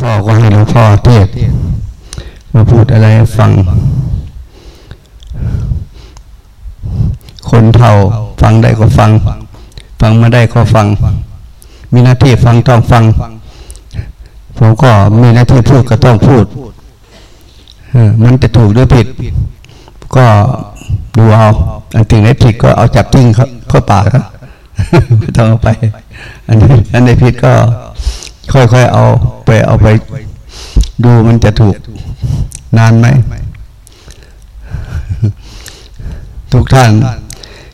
พ่อก็ให้หลวงพ่อเทศมาพูดอะไรฟัง คนเท่าฟังได้ก็ฟัง ฟังไมาได้ก็ฟัง มีหน้าที่ฟังต้องฟัง ผมก็มีหน้าที่พูดก็ต้องพูดมันจะถูกหรือผิด ก็ดูเอาอันที่ไหนผิดก็เอาจับทิ้งเข้าป่าครับ ต้องไป อันนี้อันไหนผิดก็ ค่อยๆเอาไปเอาไป ดูมันจะถูกนานไหม ทุกท่าน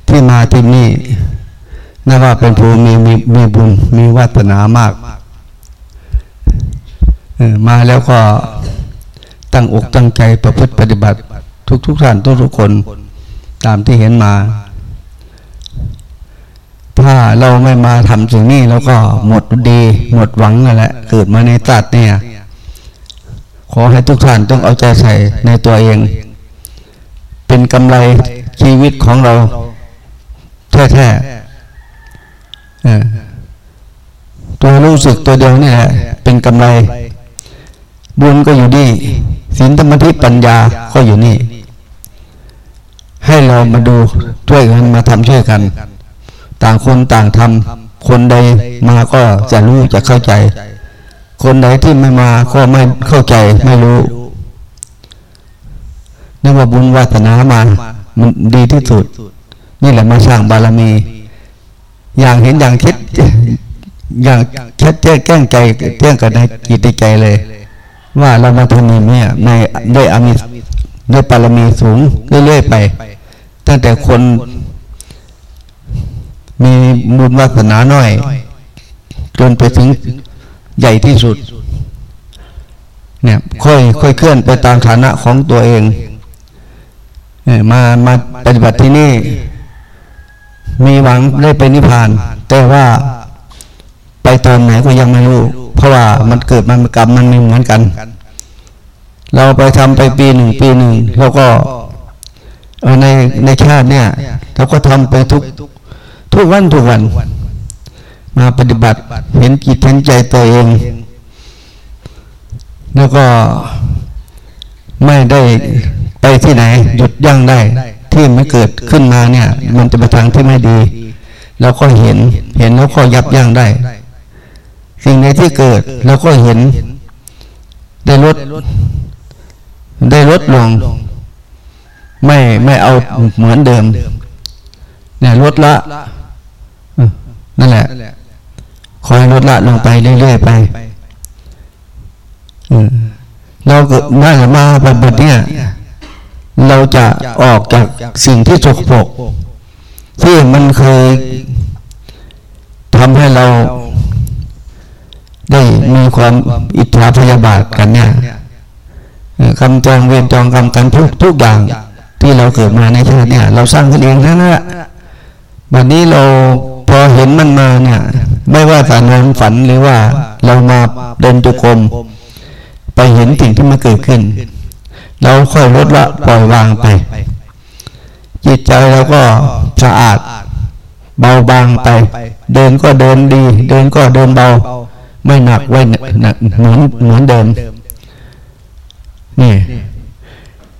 ที่มาที่นี่น่าว่าเป็นผู้มีมีมีบุญมีวาสนามาก มาแล้วก็ตั้งอกตั้งใจประพฤติปฏิบัติ ทุกทุกท่านทุกทุกคนตามที่เห็นมา ถ้าเราไม่มาทำสิ่งนี้เราก็หมดดี หมดหวังนั่นแหละ เกิดมาในตัดเนี่ย ขอให้ทุกท่านต้องเอาใจใส่ในตัวเอง เป็นกำไรชีวิตของเรา แท้ๆตัวรู้สึกตัวเดียวนี่แหละเป็นกำไร บุญก็อยู่นี่ศีลธรรมทิปัญญาก็อยู่นี่ ให้เรามาดูช่วยกันมาทำช่วยกัน ต่างคนต่างทำคนใดมาก็จะรู้จะเข้าใจ คนใดที่ไม่มาก็ไม่เข้าใจไม่รู้นั่นว่าบุญวาสนามามันดีที่สุด นี่แหละมาสร้างบารมี อย่างเห็นอย่างคิดอย่างชัดแจ้งแก้งใจแจ้งกับในจิตใจเลย ว่าเรามาทำนี้เนี่ยในได้อามิสได้บารมีสูงเรื่อยๆไป ตั้งแต่คน มีบุญวาสนาน้อย จนไปถึงใหญ่ที่สุด เนี่ยค่อยค่อยเคลื่อนไปตามฐานะของตัวเองเนี่ยมามาปฏิบัติที่นี่ มีหวังได้ไปนิพพาน แต่ว่าไปตอนไหนก็ยังไม่รู้ เพราะว่ามันเกิดมันกรรมมันไม่เหมือนกัน เราไปทำไปปีหนึ่งปีหนึ่งเราก็ในในชาติเนี่ยเราก็ทำไปทุก ทุกวันทุกวัน มาปฏิบัติเห็นจิตเห็นใจตัวเอง แล้วก็ไม่ได้ไปที่ไหน หยุดยั้งได้ ที่ไม่เกิดขึ้นมาเนี่ย มันจะไปทางที่ไม่ดีเราก็เห็นเห็นแล้วก็ยับยั้งได้ สิ่งในที่เกิดเราก็เห็น ได้ลดได้ลดลง ไม่ไม่เอาเหมือนเดิมเนี่ยลดละ นั่นแหละคอยลดละลงไปเรื่อยๆไปเราก็น่าจะมาแบบนี้เราจะออกจากสิ่งที่สกปรกที่มันเคยทำให้เราได้มีความอิจฉาพยาบาทกันเนี่ยคำจองเวรจองกรรมกันทุกทุกอย่างที่เราเกิดมาในชาติเนี่ย เราสร้างขึ้นเองนั่นแหละวันนี้เรา พอเห็นมันมาเนี่ย ไม่ว่าสารนฝันหรือว่าเรามาเดินจุกรมไปเห็นสิ่งที่มันเกิดขึ้น เราค่อยลดละปล่อยวางไป จิตใจเราก็สะอาด เบาบางไป เดินก็เดินดี เดินก็เดินเบา ไม่หนักไว้หนักเหมือนเหมือนเดิมนี่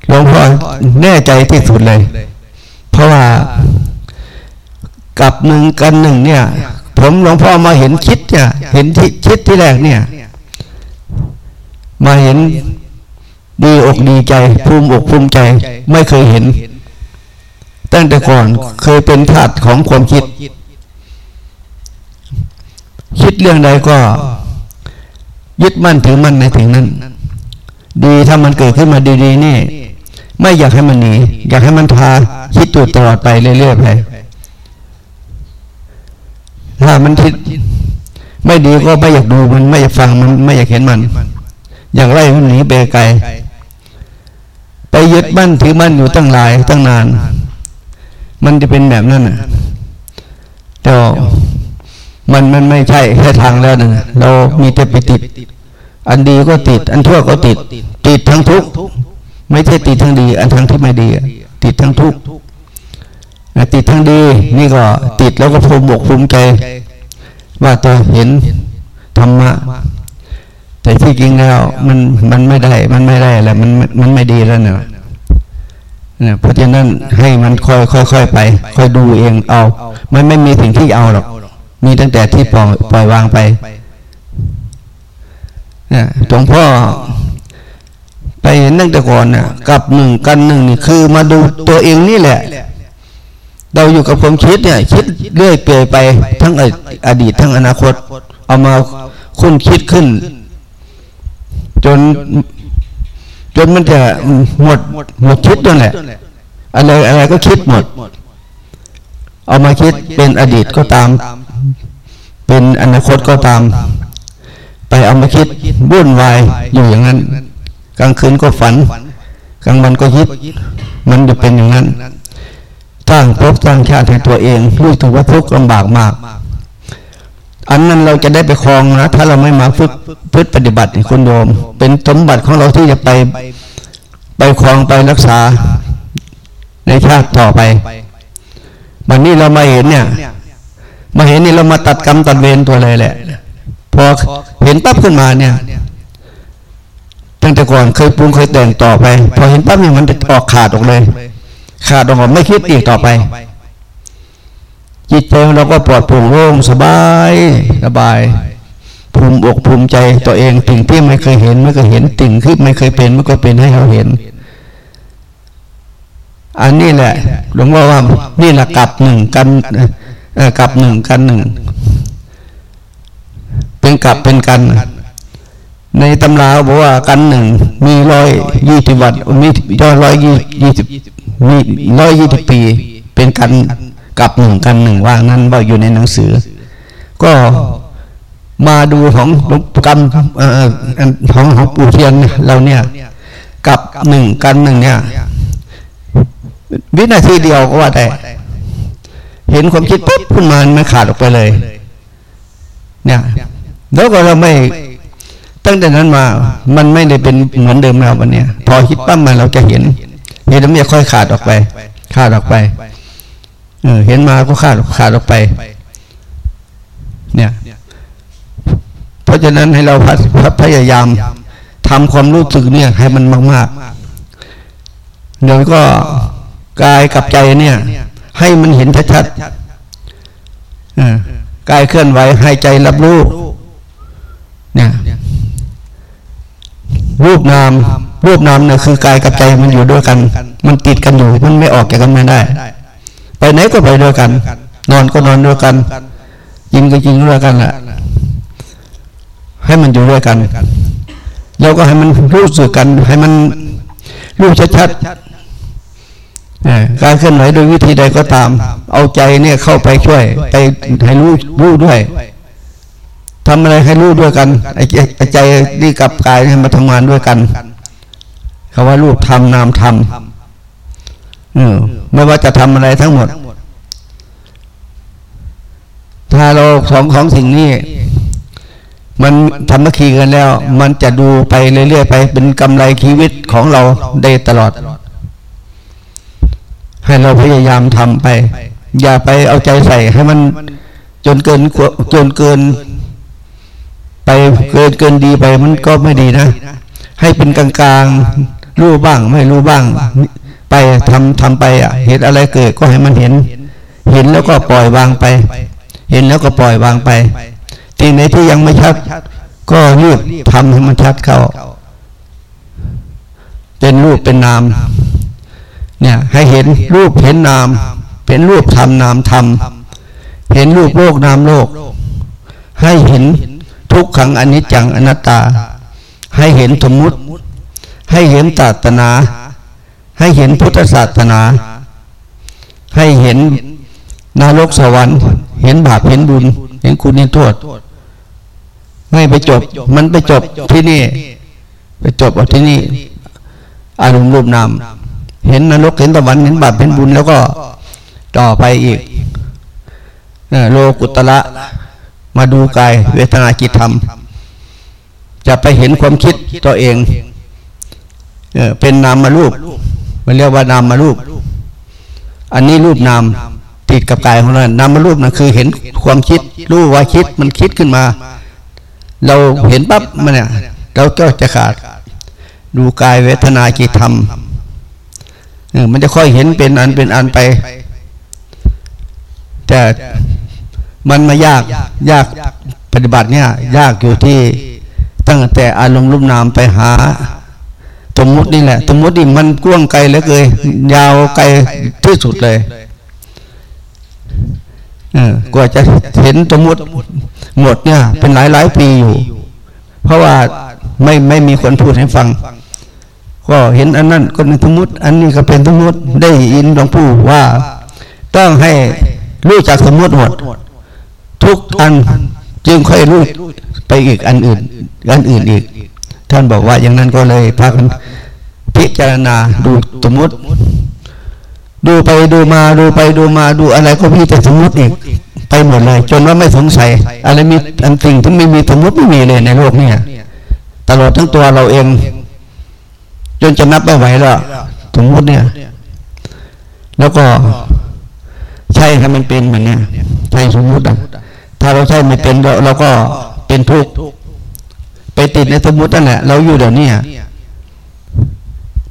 หลวงพ่อแน่ใจที่สุดเลย เพราะว่า กับหนึ่งกันหนึ่งเนี่ย ผมหลวงพ่อมาเห็นคิดเนี่ย เห็นที่คิดที่แรกเนี่ย มาเห็นดีอกดีใจ ภูมิอกภูมิใจ ไม่เคยเห็น ตั้งแต่ก่อนเคยเป็นธาตุของความคิด คิดเรื่องใดก็ ยึดมั่นถือมั่นในถึงนั้น ดีถ้ามันเกิดขึ้นมาดีๆนี่ ไม่อยากให้มันหนี อยากให้มันพาคิดตัวตลอดไปเรื่อยๆไป ถ้ามันคิดไม่ดีก็ไม่อยากดูมันไม่อยากฟังมันไม่อยากเห็นมัน อย่างไรมันหนีไปไกล ไปยึดมั่นถือมั่นอยู่ตั้งหลายตั้งนาน มันจะเป็นแบบนั้นนะแต่มันมันไม่ใช่แค่ทางแล้วนะเรามีแต่ไปติด อันดีก็ติด อันทั่วก็ติด ติดทั้งทุกไม่ใช่ติดทั้งดี อันทั้งที่ไม่ดี ติดทั้งทุก ติดทั้งดีนี่ก็ติดแล้วก็ภูมิบกภูมิใจ ว่าตัวเห็นธรรมะ แต่ที่จริงแล้วมันมันไม่ได้ มันไม่ได้แล้วมันมันไม่ดีแล้วเนี่ยเนี่ยเพราะฉะนั้นให้มันค่อยค่อยค่อยไป ค่อยดูเองเอา มันไม่มีสิ่งที่เอาหรอก มีตั้งแต่ที่ปล่อยปล่อยวางไปเนี่ยหลวงพ่อไปเห็นตั้งแต่ก่อนเนี่ยกับหนึ่งกันหนึ่งนี่คือมาดูตัวเองนี่แหละ เราอยู่กับความคิดเนี่ย คิดเรื่อยเปื่อยไปทั้งอดีตทั้งอนาคต เอามาคุ้นคิดขึ้น จน จนมันจะหมดหมดคิดด้วยแหละอะไรอะไรก็คิดหมด เอามาคิดเป็นอดีตก็ตาม เป็นอนาคตก็ตาม ไปเอามาคิดวุ่นวายอยู่อย่างนั้น กลางคืนก็ฝัน กลางวันก็คิด มันจะเป็นอย่างนั้น สร้างภพสร้างชาติให้ตัวเองรู้ถึงว่าทุกข์ลำบากมาก อันนั้นเราจะได้ไปครองนะถ้าเราไม่มาฝึกพฤติปฏิบัติคุณโยม เป็นสมบัติของเราที่จะไปไปครองไปรักษาในชาติต่อไปวันนี้เรามาเห็นเนี่ย มาเห็นนี่เรามาตัดกรรมตัดเวรตัวเลยแหละพอเห็นปั๊บขึ้นมาเนี่ยตั้งแต่ก่อนเคยปรุงเคยแต่งต่อไป พอเห็นปั๊บเนี่ยมันออกขาดออกเลย ขาดออกไม่คิดอีกต่อไป จิตใจเราก็ปลอดโปร่งโล่งสบายสบายภูมิอกภูมิใจตัวเองติ่งที่ไม่เคยเห็นไม่เคยเห็นติ่งที่ไม่เคยเป็นไม่ก็เป็นให้เราเห็น อันนี้แหละหลวงพ่อว่านี่แหละกับหนึ่งกันกับหนึ่งกันหนึ่งเป็นกับเป็นกัน ในตำราบอกว่ากันหนึ่งมีร้อยยี่สิบวันมียอดร้อยยี่ยี่สิบ มีร้อยยี่สิบปี เป็นกันกับหนึ่งกันหนึ่งว่างนั้นว่าอยู่ในหนังสือ ก็มาดูของกรรมของของปู่เทียนเราเนี่ยกับหนึ่งกันหนึ่งเนี่ย วินาทีเดียวก็ว่าได้เห็นความคิดปุ๊บขึ้นมาไม่ขาดออกไปเลย เนี่ย แล้วก็เราไม่ตั้งแต่นั้นมา มันไม่ได้เป็นเหมือนเดิมแล้ววันนี้พอคิดปั้มมาเราจะเห็น เห็นแล้วมันจะค่อยขาดออกไป ขาดออกไป เออ เห็นมาก็ขาดขาดออกไป เนี่ย เพราะฉะนั้นให้เราพยายามทำความรู้สึกเนี่ย ให้มันมากๆเดี๋ยวก็กายกับใจเนี่ย ให้มันเห็นชัดๆกายเคลื่อนไหวให้ใจรับรู้เนี่ยรูปนาม รูปนามเนี่ยคือกายกับใจมันอยู่ด้วยกัน มันติดกันอยู่มันไม่ออกจากกันไม่ได้ ไปไหนก็ไปด้วยกัน นอนก็นอนด้วยกันยิงก็ยิงด้วยกันแหละให้มันอยู่ด้วยกันเราก็ให้มันรู้สึกกัน ให้มันรู้ชัดๆการเคลื่อนไหวโดยวิธีใดก็ตาม เอาใจเนี่ยเข้าไปช่วย ไปให้รู้รู้ด้วยทำอะไรให้รู้ด้วยกันไอ้ใจนี่กับกายให้มาทำงานด้วยกัน คำว่ารูปทำนามทำไม่ว่าจะทำอะไรทั้งหมด ถ้าเราสองของสิ่งนี้ มันทำมคีกันแล้ว มันจะดูไปเรื่อยๆไป เป็นกำไรชีวิตของเราได้ตลอด ให้เราพยายามทำไป อย่าไปเอาใจใส่ให้มันจนเกินจนเกิน ไปเกินเกินดีไปมันก็ไม่ดีนะ ให้เป็นกลางๆ รู้บ้างไม่รู้บ้าง ไปทำทำไปอะเห็นอะไรเกิดก็ให้มันเห็น เห็นแล้วก็ปล่อยวางไป เห็นแล้วก็ปล่อยวางไปที่ไหนที่ยังไม่ชัด ก็รีบทำให้มันชัดเข้า เป็นรูปเป็นนาม เนี่ยให้เห็นรูปเห็นนาม เป็นรูปทำนามทำเห็นรูปโลกนามโลก ให้เห็นทุกขังอนิจจังอนัตตา ให้เห็นสมมุติ ให้เห็นศาสนา ให้เห็นพุทธศาสนา ให้เห็นนรกสวรรค์ เห็นบาปเห็นบุญ เห็นคุณเห็นโทษไม่ไปจบ มันไปจบที่นี่ ไปจบที่นี่ อารมณ์รูปนามเห็นนรกเห็นสวรรค์เห็นบาปเห็นบุญแล้วก็ต่อไปอีกโลกุตละมาดูกาย เวทนาจิตธรรม จะไปเห็นความคิดตัวเอง เออเป็นนามมารูป มันเรียกว่านามมารูป อันนี้รูปนามติดกับกายของเรานามมารูปนั่นคือเห็นความคิด รู้ว่าคิดมันคิดขึ้นมา เราเห็นปั๊บมันเนี่ยแล้วก็จะขาด ดูกายเวทนาจิตธรรมมันจะค่อยเห็นเป็นอันเป็นอันไป แต่มันมายากยากปฏิบัติเนี่ย ยากอยู่ที่ตั้งแต่อารมณ์รูปนามไปหา สมมตินี่แหละสมมตินี่มันกว้างไกลเหลือเกินยาวไกลที่สุดเลยกว่าจะเห็นสมมติหมดเนี่ย เป็นหลายหลายปีอยู่ เพราะว่าไม่ไม่มีคนพูดให้ฟัง ก็เห็นอันนั้นก็เป็นสมมติ อันนี้ก็เป็นสมมติได้ยินหลวงปู่ว่า ต้องให้รู้จักสมมติหมด ทุกอันจึงค่อยรู้ไปอีกอันอื่น อันอื่นอีก ท่านบอกว่าอย่างนั้นก็เลยพากันพิจารณาดูสมมติ ดูไปดูมาดูไปดูมาดูอะไรก็พี่แต่สมมติอีกไปหมดเลย จนว่าไม่สงสัย อะไรมีอันสิ่งที่ไม่มีสมมติไม่มีเลยในโลกเนี้ตลอดทั้งตัวเราเอง จนจะนับไม่ไหวแล้วสมมติเนี่ย แล้วก็ใช่ถ้ามันเป็นเหมือนเนี้ยใช่สมมติอะถ้าเราใช่ไม่เป็นเราเราก็เป็นทุกข์ ไปติดในสมมตินั่นแหละ เราอยู่เดี๋ยวนี้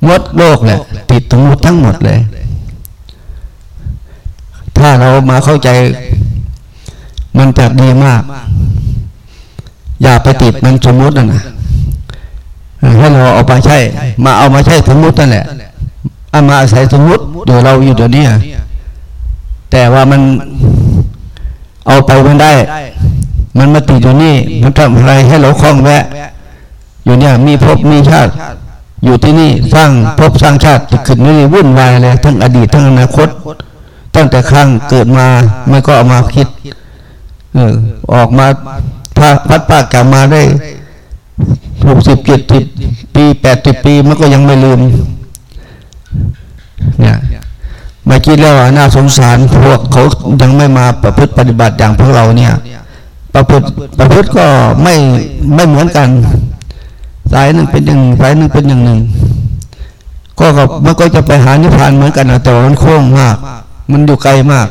มดโลกแหละ ติดสมมติทั้งหมดเลย ถ้าเรามาเข้าใจ มันจะดีมาก อย่าไปติดมันสมมติน่ะให้เราเอาไปใช่มาเอามาใช้สมมตินั่นแหละเอามาอาศัยสมมติเดี๋ยวเราอยู่เดี๋ยวนี้แต่ว่ามันเอาไปมันได้ มันมาติดอยู่นี่ มันทำอะไรให้เราคล้องแวะ อยู่เนี่ยมีภพมีชาติ อยู่ที่นี่สร้างภพสร้างชาติขึ้นไม่ได้วุ่นวายเลยทั้งอดีตทั้งอนาคต ตั้งแต่ครั้งเกิดมาไม่ก็เอามาคิดเออออกมาพัดปากกลับมาได้หกสิบเจ็ดสิบปีแปดสิบปีมันก็ยังไม่ลืม เนี่ยมาคิดแล้วน่าสงสารพวกเขายังไม่มาประพฤติปฏิบัติอย่างพวกเราเนี่ย ประพฤติประพฤติก็ไม่ไม่เหมือนกัน สายหนึ่งเป็นอย่างสายหนึ่งเป็นอย่างหนึ่ง ก็มันก็จะไปหานิพพานเหมือนกันแต่มันโค้งมาก มันอยู่ไกลมาก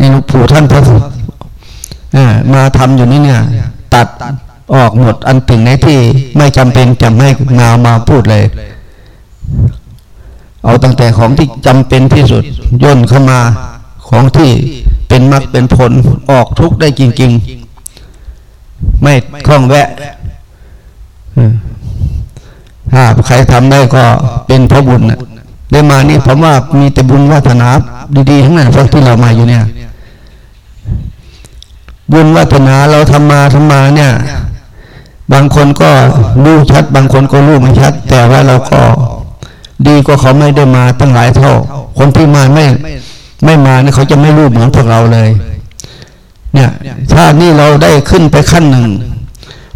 นี่หลวงปู่ท่านพระมาทำอยู่นี่เนี่ย ตัดออกหมดอันถึงในที่ไม่จำเป็นจะไม่มามาพูดเลย เอาตั้งแต่ของที่จำเป็นที่สุดย่นเข้ามาของที่ เป็นมรรคเป็นผลออกทุกได้จริง ๆ ไม่คล้องแวะถ้าใครทำได้ก็เป็นพระบุญนะได้มานี่ผมว่ามีแต่บุญวาสนาดีๆทั้งนั้นพวกที่เรามาอยู่เนี่ย บุญวาสนาเราทำมาทำมาเนี่ย บางคนก็รู้ชัด บางคนก็รู้ไม่ชัด แต่ว่าเราก็ดีกว่าเขาไม่ได้มาตั้งหลายเท่า คนที่มาไม่ ไม่มาเนี่ยเขาจะไม่รู้เหมือนพวกเราเลย เนี่ยถ้านี่เราได้ขึ้นไปขั้นหนึ่ง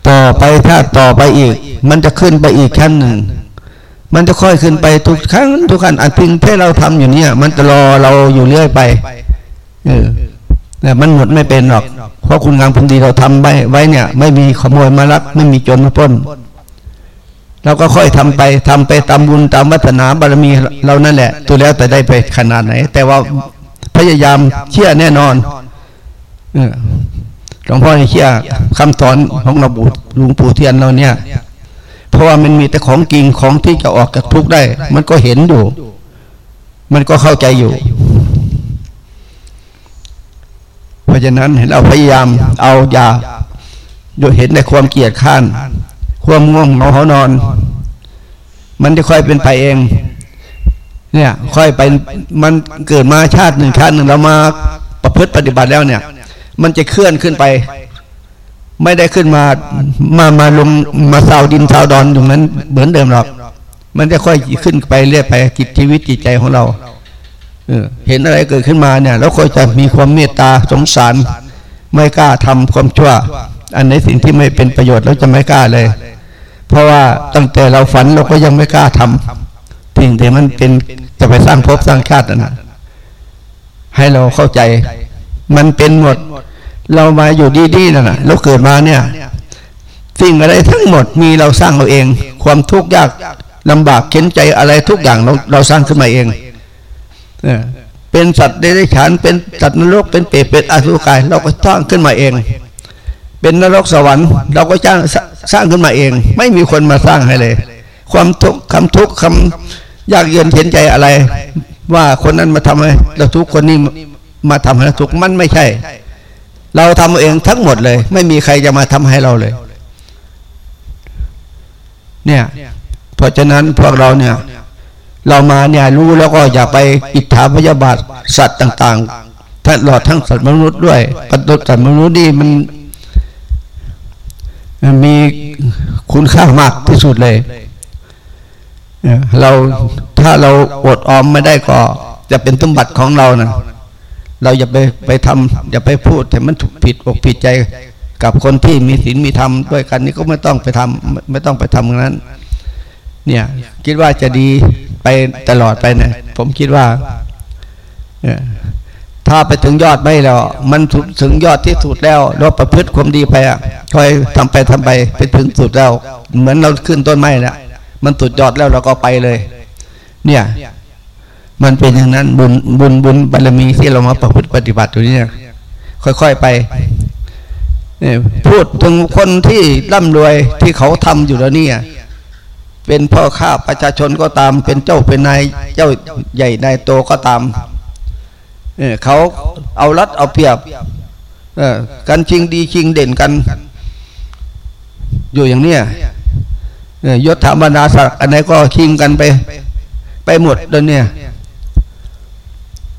ต่อไปถ้าต่อไปอีก มันจะขึ้นไปอีกขั้นหนึ่ง มันจะค่อยขึ้นไปทุกครั้งทุกขั้นอันพิงที่เราทำอยู่เนี่ย มันจะรอเราอยู่เรื่อยไป เออแต่มันหมดไม่เป็นหรอก เพราะคุณงามคุณดีเราทำไว้ไว้เนี่ย ไม่มีขโมยมาลัก ไม่มีโจรมาปล้น เราก็ค่อยทำไปทำไปตามบุญตามวัฒนาบารมีเรานั่นแหละ ตัวแล้วแต่ได้ไปขนาดไหน แต่ว่าพยายามเชื่อแน่นอนหลวงพ่อเชื่อคำสอนของหลวงปู่หลวงปู่เทียนเราเนี่ย เพราะว่ามันมีแต่ของจริงของที่จะออกจากทุกข์ได้ มันก็เห็นอยู่ มันก็เข้าใจอยู่ เพราะฉะนั้นเราพยายามเอาอย่าโดยเห็นในความเกียดข้าน ความง่วงเหงาหานอน มันจะค่อยเป็นไปเอง เนี่ย ค่อยไปมันเกิดมาชาติหนึ่งชาติหนึ่งเรามาประพฤติปฏิบัติแล้วเนี่ย มันจะเคลื่อนขึ้นไป ไม่ได้ขึ้นมามามาลงมาเสาดินเสาดอนอยู่นั้น เหมือนเดิมหรอกมันจะค่อยขึ้นไปเรื่อยไปกิจชีวิตจิตใจของเราเห็นอะไรเกิดขึ้นมาเนี่ยแล้วก็จะมีความเมตตาสงสาร ไม่กล้าทำความชั่ว อันไหนสิ่งที่ไม่เป็นประโยชน์แล้วจะไม่กล้าเลย เพราะว่าตั้งแต่เราฝันเราก็ยังไม่กล้าทำสิ่งที่มันเป็นจะไปสร้างภพสร้างชาตินะให้เราเข้าใจ มันเป็นหมด เรามาอยู่ดีๆนั่นนะเราเกิดมาเนี่ยสิ่งอะไรทั้งหมดมีเราสร้างเราเอง ความทุกข์ยากลำบากเข็นใจอะไรทุกอย่างเราเราสร้างขึ้นมาเองเป็นสัตว์เดรัจฉานเป็นสัตว์นรกเป็นเปรตเป็นอสุกาย เราก็สร้างขึ้นมาเอง เป็นนรกสวรรค์ เราก็จ้าง สร้างขึ้นมาเอง ไม่มีคนมาสร้างให้เลย ความทุกข์คำทุกข์คำยากเย็นเห็นใจอะไร ว่าคนนั้นมาทำให้เราทุกคนนี้มาทำให้เราทุกข์มันไม่ใช่ เราทำเองทั้งหมดเลย ไม่มีใครจะมาทำให้เราเลย เนี่ย เพราะฉะนั้นพวกเราเนี่ย เรามาเนี่ยรู้แล้วก็อย่าไปอิทธาพยาบาทสัตว์ต่างๆทั้งหลอดทั้งสัตว์มนุษย์ด้วยปฏิสัตว์มนุษย์นี่มัน มีคุณค่ามากที่สุดเลยเราถ้าเราอดออมไม่ได้ก็จะเป็นสมบัติของเรานะเราอย่าไปไปทำอย่าไปพูดแต่มันถูกผิดอกผิดใจกับคนที่มีศีลมีธรรมด้วยกันนี่ก็ไม่ต้องไปทำไม่ต้องไปทำนั้น เนี่ยคิดว่าจะดีไปตลอดไปนะผมคิดว่า ถ้าไปถึงยอดไม่แล้ว มันถึงยอดที่สุดแล้วเราประพฤติความดีไปอะค่อยทำไปทำไปไปถึงสุดแล้ว เหมือนเราขึ้นต้นไม้แล้วมันสุดยอดแล้วเราก็ไปเลย เนี่ย มันเป็นอย่างนั้นบุญบุญบุญบารมีที่เรามาประพฤติปฏิบัติอยู่นี่ค่อยๆไปพูดถึงคนที่ร่ำรวยที่เขาทำอยู่แล้วเนี่ย เป็นพ่อข้าประชาชนก็ตาม เป็นเจ้าเป็นนายเจ้าใหญ่นายโตก็ตาม เขาเอารัดเอาเปรียบกันชิงดีชิงเด่นกัน อยู่อย่างเนี้ยยศถาบรรดาศักดิ์อันไหนก็ชิงกันไป ไปหมดเดี๋ยวนี้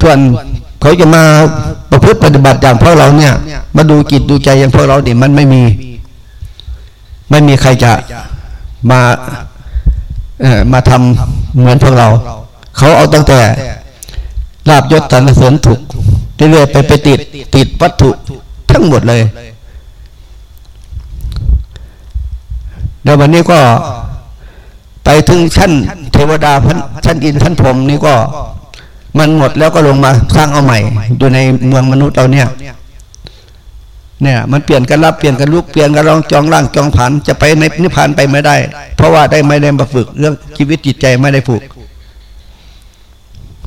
ส่วนเขาจะมาประพฤติปฏิบัติอย่างพวกเราเนี่ย มาดูจิตดูใจอย่างพวกเราเนี่ยมันไม่มี ไม่มีใครจะมาเออมาทำเหมือนพวกเรา เขาเอาตั้งแต่ ลาบยศตรรเสริญถูกเรื่อยๆไปไปติดติดวัตถุทั้งหมดเลยเดี๋ยววันนี้ก็ไปถึงชั้น เทวดาชั้นอินชั้นพรมนี่ก็ มันหมดแล้วก็ลงมาสร้างเอาใหม่ อยู่ในเมืองมนุษย์เราเนี่ย เนี่ย มันเปลี่ยนกันรับเปลี่ยนกันลุกเปลี่ยนกันรองจองร่างจองผันจะไปในนิพพานไปไม่ได้ เพราะว่าได้ไม่ได้มาฝึก เรื่องชีวิตจิตใจไม่ได้ฝึก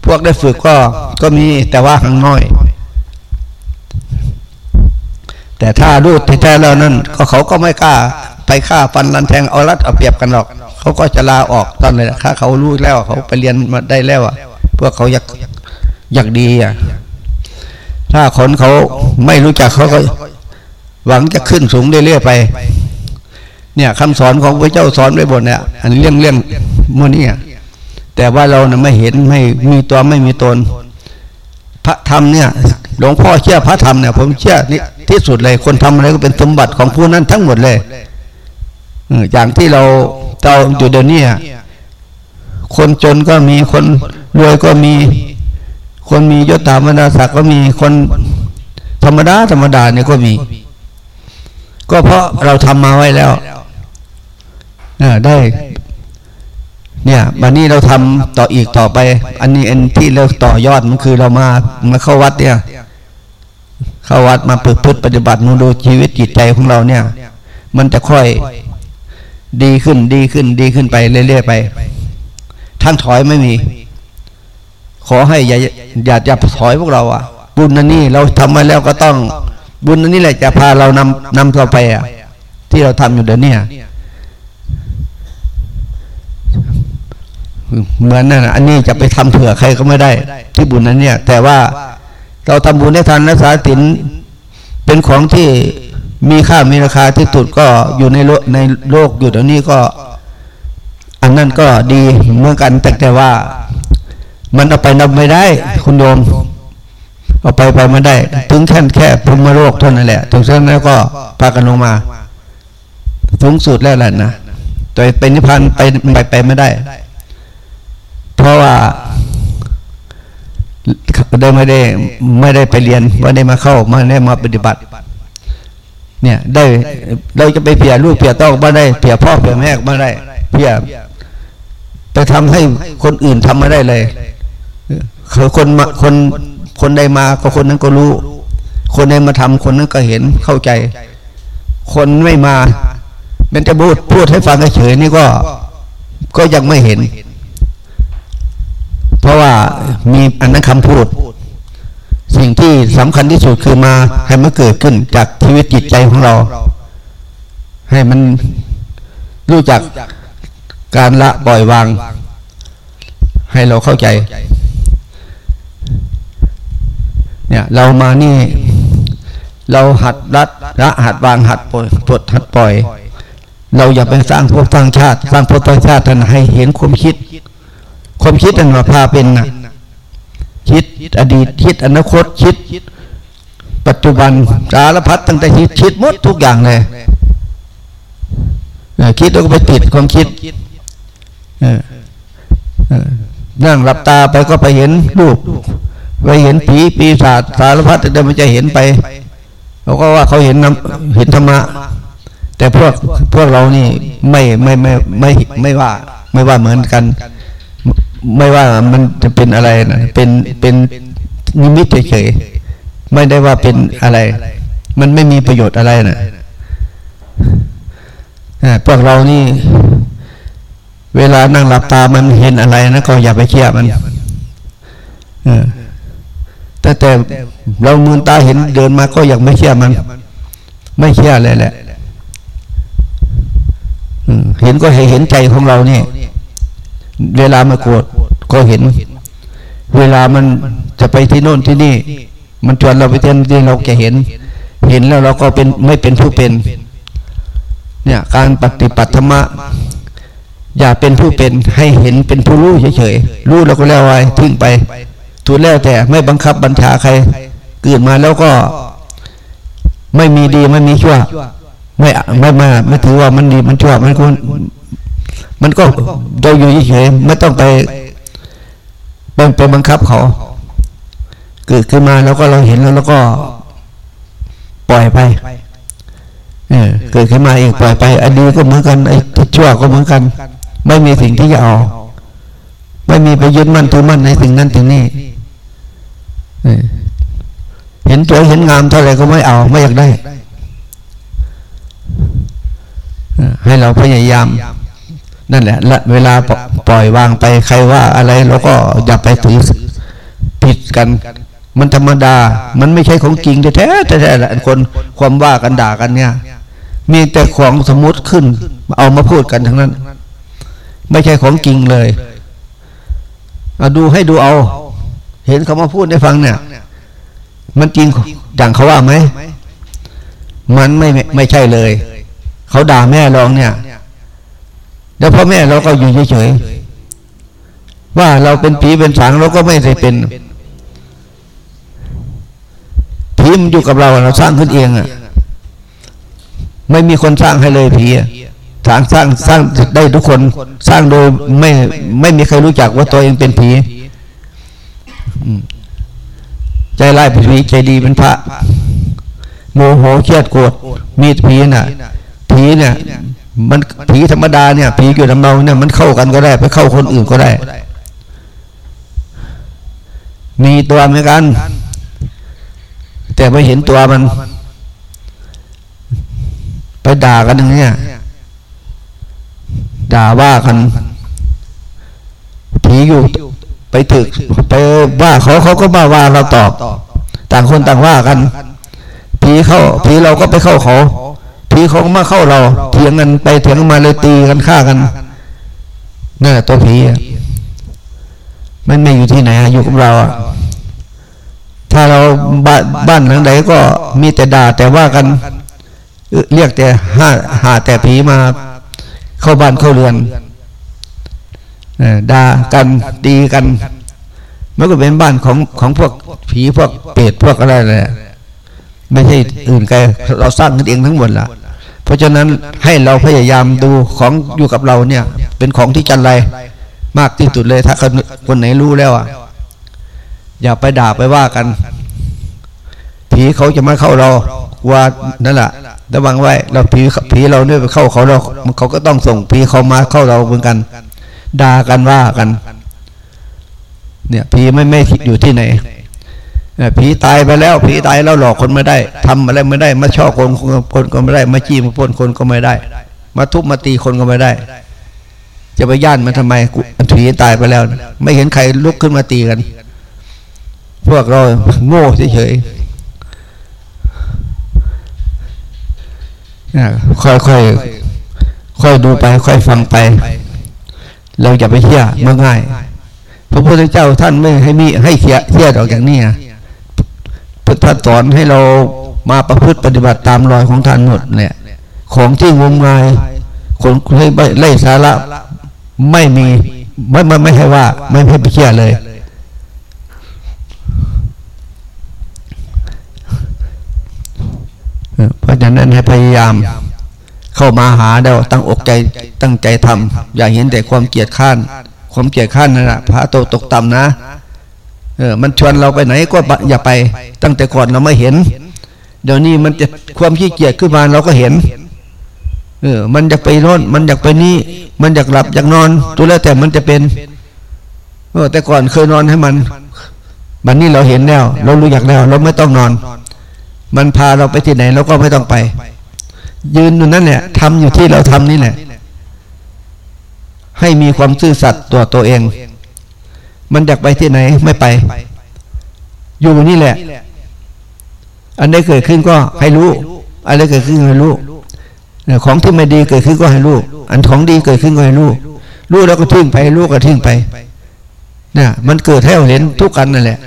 พวกได้ฝึกก็ก็มีแต่ว่าข้างน้อย แต่ถ้ารูดแท้ๆแล้วนั่นก็เขาก็ไม่กล้า ไปฆ่าฟันรันแทงเอารัดเอาเปรียบกันหรอกเขาก็จะลาออกตอนเลยถ้าเขารู้แล้วเขาไปเรียนมาได้แล้วอะพวกเขาอยากอยากดีอะถ้าคนเขาไม่รู้จักเขาก็หวังจะขึ้นสูงเรื่อยๆไป เนี่ยคำสอนของพระเจ้าสอนไว้บนเนี่ย อันเรื่องเรื่องมื่อนี้ แต่ว่าเราเนี่ยไม่เห็นไม่มีตัวไม่มีตน พระธรรมเนี่ยหลวงพ่อเชื่อพระธรรมเนี่ยผมเชื่อนี่ที่สุดเลยคนทำอะไรก็เป็นสมบัติของผู้นั้นทั้งหมดเลยอย่างที่เราเราอยู่เดี๋ยวนี้คนจนก็มีคนรวยก็มี คนมียศถาบรรดาศักดิ์ก็มีคนธรรมดาธรรมดาเนี่ยก็มี ก็เพราะเราทำมาไว้แล้วได้ เนี่ยวันนี้เราทำต่ออีกต่อไป อันนี้อันที่เราต่อยอดมันคือเรามามาเข้าวัดเนี่ย เข้าวัดมาฝึกพุทธปฏิบัติมูดูชีวิตจิตใจของเราเนี่ย มันจะค่อยดีขึ้นดีขึ้นดีขึ้นไปเรื่อยๆไปท่านถอยไม่มี ขอให้อย่าอย่าอย่าถอยพวกเราอะ บุญนั่นนี่เราทำมาแล้วก็ต้อง บุญนั่นนี่แหละจะพาเรานำนำเราไปอะ ที่เราทำอยู่เดี๋ยวนี้ เหมือนนั่นอันนี้จะไปทำเผื่อใครก็ไม่ได้ ที่บุญนั้นเนี่ย แต่ว่าเราทำบุญได้ทันและสาตินเป็นของที่มีค่ามีราคาที่สุดก็อยู่ในโลกในโลกอยู่เดี๋ยวนี้ก็ อันนั้นก็ดีเหมือนกันแต่แต่ว่า มันเอาไปนับไม่ได้ คุณโยมเอาไปไปไม่ได้ ถึงแค่แค่พรมโลกเท่านั้นแหละถึงเส้นแล้วก็พากันลงมาสูงสุดแล้วแหละนะแต่เป็นนิพพานไปไปไม่ได้ ราะว่าได้ไม่ได้ไม่ได้ไปเรียนไม่ได้มาเข้ามาได้มาปฏิบัติ เนี่ยได้เราจะไปเพียลูกเพียต้องมาได้เพียพ่อเพียแม่มาได้เพียไปทำให้คนอื่นทำมาได้เลยคนมาคนคนใดมาก็คนนั้นก็รู้ คนใดมาทำคนนั้นก็เห็นเข้าใจ คนไม่มาเป็นจะพูดพูดให้ฟังเฉยนี่ก็ ก็ยังไม่เห็น เพราะว่ามีอันนั้นคำพูด สิ่งที่สำคัญที่สุดคือมาให้มันเกิดขึ้นจากชีวิตจิตใจของเรา ให้มันรู้จักการละปล่อยวาง ให้เราเข้าใจ เนี่ยเรามานี่ เราหัดรัดละหัดวางหัดปล่อยปลดหัดปล่อย เราอย่าไปสร้างภพสร้างชาติ สร้างภพสร้างชาติท่านให้เห็นความคิด ความคิดนั่นว่าพาเป็นนะคิดอดีตคิดอนาคตคิด ปัจจุบันสารพัดตั้งแต่คิดคิดหมดทุกอย่างเลยคิดแล้วก็ไปติดความคิดนั่งหลับตาไปก็ไปเห็นรูปไปเห็นผีปีศาจสารพัดแต่มันจะเห็นไปเราก็ว่าเขาเห็นเห็นธรรมะ แต่พวกพวกเรานี่ไม่ไม่ไม่ไม่ไม่ว่า ไม่ว่าเหมือนกัน ไม่ว่ามันจะเป็นอะไรนะเป็นเป็นนิมิตเฉยๆไม่ได้ว่าเป็นอะไร มันไม่มีประโยชน์อะไรนะพวกเรานี่ เวลานั่งหลับตามันเห็นอะไรนะก็อย่าไปเชื่อมันแต่แต่เรามือตาเห็นเดินมาก็ยังไม่เชื่อมัน ไม่เชื่อเลยแหละเห็นก็เห็นใจของเราเนี่ย เวลามาโกรธก็เห็น เวลามันจะไปที่โน่นที่นี่ มันชวนเราไปเที่ยวที่เราจะเห็น เห็นแล้วเราก็เป็นไม่เป็นผู้เป็น เนี่ยการปฏิปัติธรรมะอย่าเป็นผู้เป็นให้เห็นเป็นผู้รู้เฉยๆรู้แล้วก็แล้วไว้ทิ้งไปถูกแล้วแต่ไม่บังคับบัญชาใครเกิดมาแล้วก็ไม่มีดีไม่มีชั่ว ไม่ไม่มาไม่ถือว่ามันดีมันชั่วมันก็ มันก็เราอยู่เฉยๆไม่ต้องไปเป็นไปบังคับเขาเกิดขึ้นมาแล้วก็เราเห็นแล้วแล้วก็ปล่อยไปเกิดขึ้นมาเองปล่อยไปอันดีก็เหมือนกันไอ้ชั่วก็เหมือนกัน ไม่มีสิ่งที่จะเอา ไม่มีไปยึดมั่นถือมั่นในสิ่งนั้นถึงนี้เห็นสวยเห็นงามเท่าไรก็ไม่เอาไม่อยากได้ให้เราพยายาม นั่นแหละละเวลาปล่อยวางไปใครว่าอะไรเราก็อย่าไปถือผิดกัน มันธรรมดา มันไม่ใช่ของจริงแท้แท้แหละคนความว่ากันด่ากันเนี่ย มีแต่ของสมมติขึ้น เอามาพูดกันทั้งนั้น ไม่ใช่ของจริงเลยเอาดูให้ดูเอา เห็นเขามาพูดได้ฟังเนี่ย มันจริงอย่างเขาว่าไหมมันไม่ไม่ใช่เลย เขาด่าแม่รองเนี่ย แล้วพ่อแม่เราก็อยู่เฉยๆว่าเราเป็นผีเป็นสางเราก็ไม่ได้เป็นผีมันอยู่กับเราเราสร้างขึ้นเองอะไม่มีคนสร้างให้เลยผีสร้างสร้างสร้างได้ทุกคนสร้างโดยไม่ไม่มีใครรู้จักว่าตัวเองเป็นผีใจร้ายเป็นผีใจดีเป็นพระโมโหเครียดโกรธมีผีน่ะผีเนี่ย มันผีธรรมดาเนี่ยผีอยู่กับเราเนี่ยมันเข้ากันก็ได้ ไปเข้าคนอื่นก็ได้ มีตัวเหมือนกัน แต่ไม่เห็นตัวมัน ไปด่ากันอย่างเนี้ยด่าว่ากันผีอยู่ไปถึกไปว่าเขาเขาก็มาว่าเราตอบ ต่างคนต่างว่ากันผีเข้าผีเราก็ไปเข้าเขา ผีเขาก็มาเข้าเราเถียงกันไปเถียงมาเลยตีกันฆ่ากันนั่นแหละตัวผีมันไม่อยู่ที่ไหนอยู่กับเราถ้าเราบ้านบ้านหลังใดก็มีแต่ด่าแต่ว่ากัน เรียกแต่หาหาแต่ผีมา เข้าบ้านเข้าเรือนด่ากันดีกันมันก็เป็นบ้านของของพวกผีพวกเปรตพวกอะไรเลยไม่ใช่อื่นไกลเราสร้างกันเองทั้งหมดล่ะ เพราะฉะนั้นให้เราพยายามดูของอยู่กับเราเนี่ย เป็นของที่จันไรมากที่สุดเลย ถ้าคนไหนรู้แล้วอะอย่าไปด่าไปว่ากัน ผีเขาจะมาเข้าเราว่านั่นแหละระวังไว้ เราผีผีเราเนี่ยไปเข้าเขาเราเขาก็ต้องส่งผีเขามาเข้าเราเหมือนกันด่ากันว่ากัน เนี่ยผีไม่ไม่อยู่ที่ไหน ผีตายไปแล้ว ผีตายแล้วหลอกคนไม่ได้ทำอะไรไม่ได้ มาช่อคนคนก็ไม่ได้ มาจี้มาพ่นคนก็ไม่ได้ มาทุบมาตีคนก็ไม่ได้ จะไปย่านมันทำไมผีตายไปแล้ว ไม่เห็นใครลุกขึ้นมาตีกัน พวกเราโง่เฉยค่อยค่อยค่อยดูไป ค่อยฟังไป เราอย่าไปเชื่อเมื่อง่าย พระพุทธเจ้าท่านไม่ให้มีให้เชื่อเชื่อดอกอย่างนี้ พุทธสอนให้เรามาประพฤติปฏิบัติตามรอยของท่านหมดเนี่ย ของที่งมงายคนให้ไล่สาระไม่มีไม่ไม่ไม่ให้ว่า ไม่ให้ไปเชื่อเลย เพราะฉะนั้นให้พยายามเข้ามาหาเดาตั้งอกใจตั้งใจทำอย่าเห็นแต่ความเกียดข้าน ความเกียดข้านนั่นแหะพระโตตกต่ำนะ เออมันชวนเราไปไหนก็อย่าไป ตั้งแต่ก่อนเราไม่เห็น เดี๋ยวนี้มันจะความขี้เกียจขึ้นมาเราก็เห็น เออ มันอยากไปโน่นมันอยากไปนี่ มันอยากหลับอยากนอนตัวแล้วแต่มันจะเป็นเออแต่ก่อนเคยนอนให้มันวันนี้เราเห็นแล้ว เรารู้อยากแล้ว เราไม่ต้องนอน มันพาเราไปที่ไหนเราก็ไม่ต้องไป ยืนอยู่นั่นแหละทำอยู่ที่เราทำนี่แหละให้มีความซื่อสัตย์ตัวตัวเอง มันอยากไปที่ไหนไม่ไป อยู่นี่แหละ อันใดเกิดขึ้นก็ให้รู้ อันใดเกิดขึ้นให้รู้ของที่ไม่ดีเกิดขึ้นก็ให้รู้ อันของดีเกิดขึ้นก็ให้รู้ รู้แล้วก็ทิ้งไป รู้ก็ทิ้งไปเนี่ยมันเกิดให้เราเห็นทุกอันนั่นแหละ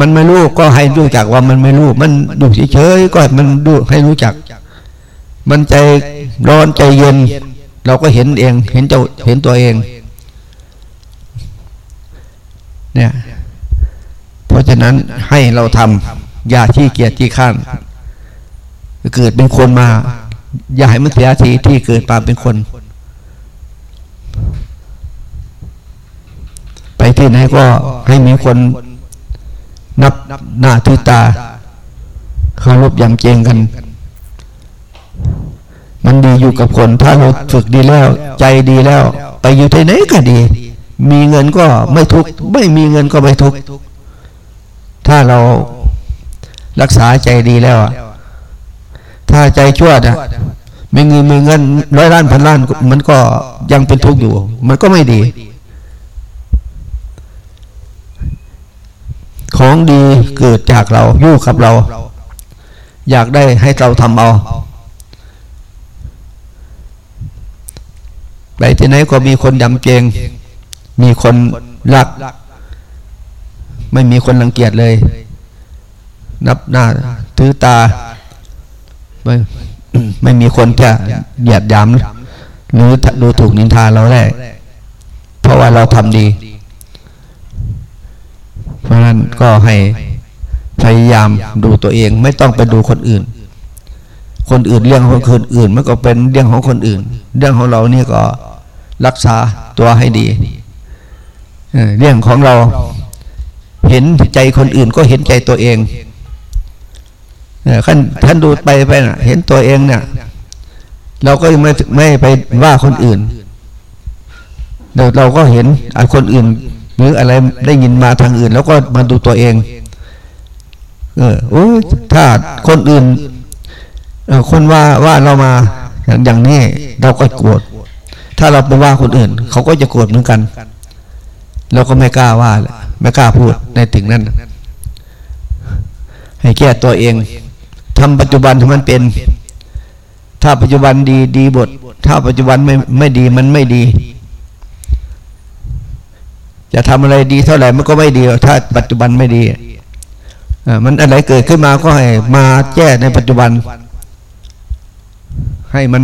มันไม่รู้ก็ให้รู้จักว่ามันไม่รู้ มันดูเฉยๆก็มันดูให้รู้จัก มันใจร้อนใจเย็น เราก็เห็นเอง เห็นเจ้าเห็นตัวเอง เนี่ย เพราะฉะนั้นให้เราทำอย่าที่เกียจที่ข้านเกิดเป็นคนมา อย่าให้มันเสียทีที่เกิดมาเป็นคน ไปที่ไหนก็ให้มีคนนับหน้าทือตาเคารพยำเจงกัน มันดีอยู่กับคน ถ้าเราฝึกดีแล้ว ใจดีแล้ว ไปอยู่ที่ไหนก็ดี มีเงินก็ไม่ทุกข์ไม่มีเงินก็ไม่ทุกข์ถ้าเรารักษาใจดีแล้วถ้าใจชั่วนะม่เงินมีเงินร้อยล้านพันล้านมันก็ยังเป็นทุกข์อยู่ มันก็ไม่ดี ของดีเกิดจากเราอยู่กับเรา อยากได้ให้เราทำเอาไปที่ไหนก็มีคนยำเจง มีคนรัก ไม่มีคนรังเกียจเลย นับหน้าถือตา ไม่ไม่มีคนจะเหยียดยามหรือดูถูกนินทาเราได้เพราะว่าเราทำดี เพราะนั้นก็ให้พยายามดูตัวเอง ไม่ต้องไปดูคนอื่น คนอื่นเรื่องของคนอื่นมันก็เป็นเรื่องของคนอื่น เรื่องของเรานี่ก็รักษาตัวให้ดี เรื่องของเราเห็นใจคนอื่นก็เห็นใจตัวเองท่านท่านดูไปไปนะเห็นตัวเองเนี่ยเราก็ไม่ไม่ไปว่าคนอื่นเดี๋ยวเราก็เห็นคนอื่น หรืออะไรได้ยินมาทางอื่น แล้วก็มาดูตัวเอง เออโอ้ถ้าคนอื่นคนว่าว่าเรามาอย่างอย่างนี้เราก็โกรธถ้าเราไปว่าคนอื่น เขาก็จะโกรธเหมือนกัน เราก็ไม่กล้าว่าไม่กล้าพูดในถึงนั้น ให้แก้ตัวเองทำปัจจุบันที่มันเป็น ถ้าปัจจุบันดีดีบท ถ้าปัจจุบันไม่ไม่ดีมันไม่ดี จะทำอะไรดีเท่าไหร่มันก็ไม่ดี ถ้าปัจจุบันไม่ดีมันอะไรเกิดขึ้นมาก็ให้มาแก้ในปัจจุบัน ให้มัน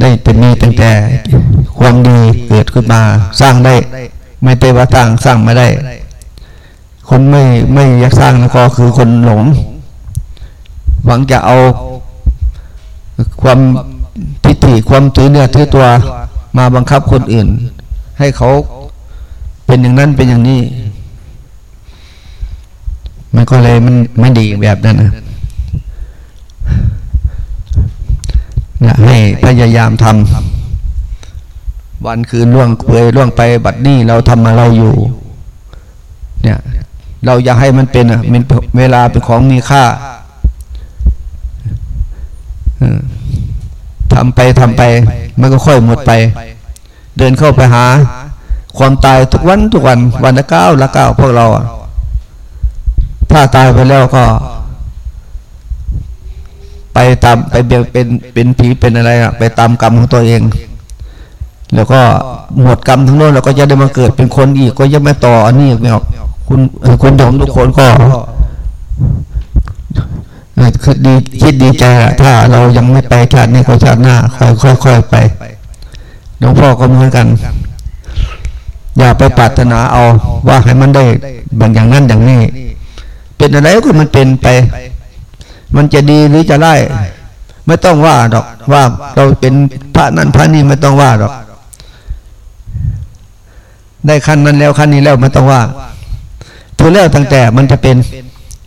ได้เป็นมีตั้งแต่ความดีเกิดขึ้นมาสร้างได้ ไม่เตว่าต่างสร้างไม่ได้ คนไม่ไม่อยากสร้างนะก็คือคนหลง หวังจะเอาความทิฏฐิความถือเนื้อถือตัวมาบังคับคนอื่น ให้เขาเป็นอย่างนั้นเป็นอย่างนี้ มันก็เลยมันไม่ดีแบบนั้นนะ นะให้พยายามทำวันคืนล่วงเปยล่วงไปบัดนี้เราทำมาเราอยู่ เนี่ย เราอยากให้มันเป็นอะมันเวลาเป็นของมีค่าทำไปทำไป มันก็ค่อยหมดไป เดินเข้าไปหา ความตายทุกวันทุกวันวันละเก้าละเก้าพวกเรา ถ้าตายไปแล้วก็ ไปตามไปเบียเป็นเป็นผีเป็นอะไรอะไปตามกรรมของตัวเอง แล้วก็หมดกรรมทั้งโน้นเราก็จะได้มาเกิดเป็นคนอีกก็ยังไม่ต่ออันนี้ไม่ออกคุณคุณโยมทุกคนก็คือดีคิดดีใจถ้าเรายังไม่ไปชาตินี้ก็ชาติหน้าค่อยค่อยไปหลวงพ่อก็เหมือนกัน อย่าไปปรารถนาเอาว่าให้มันได้บางอย่างนั้นอย่างนี้ เป็นอะไรก็มันเป็นไป มันจะดีหรือจะไล่ไม่ต้องว่าดอกว่าเราเป็นพระนั้นพระนี้ไม่ต้องว่าดอกได้ขั้นนั้นแล้วขั้นนี้แล้วไม่ต้องว่าถูกแล้วตั้งแต่มันจะเป็น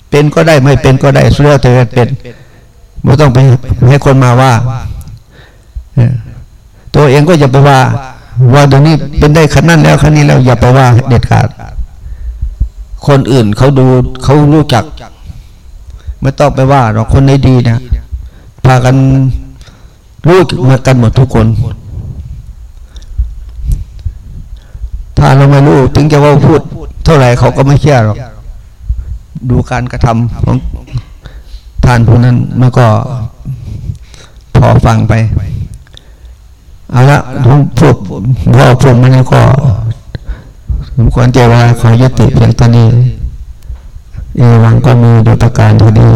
เป็นก็ได้ไม่เป็นก็ได้สุดแล้วแต่เป็นไม่ต้องไปให้คนมาว่าตัวเองก็อย่าไปว่า ว่าเดี๋ยนี้เป็นได้ขั้นนั้นแล้วขั้นนี้แล้วอย่าไปว่าเด็ดขาด คนอื่นเขาดูเขารู้จัก ไม่ต้องไปว่าหรอกคนในดีนะพากันรู้มากันหมดทุกคน ถ้าเราไม่รู้ถึงจะว่าพูด เท่าไหร่เขาก็ไม่เชื่อหรอก ดูการกระทำของท่านผู้นั้นมันก็พอฟังไปเอาละผมพูดพ่อพูดมันก็สมควรเจว่าขอยุติเพียงตอนนี้ เอวังก็มีดุตการที่ดี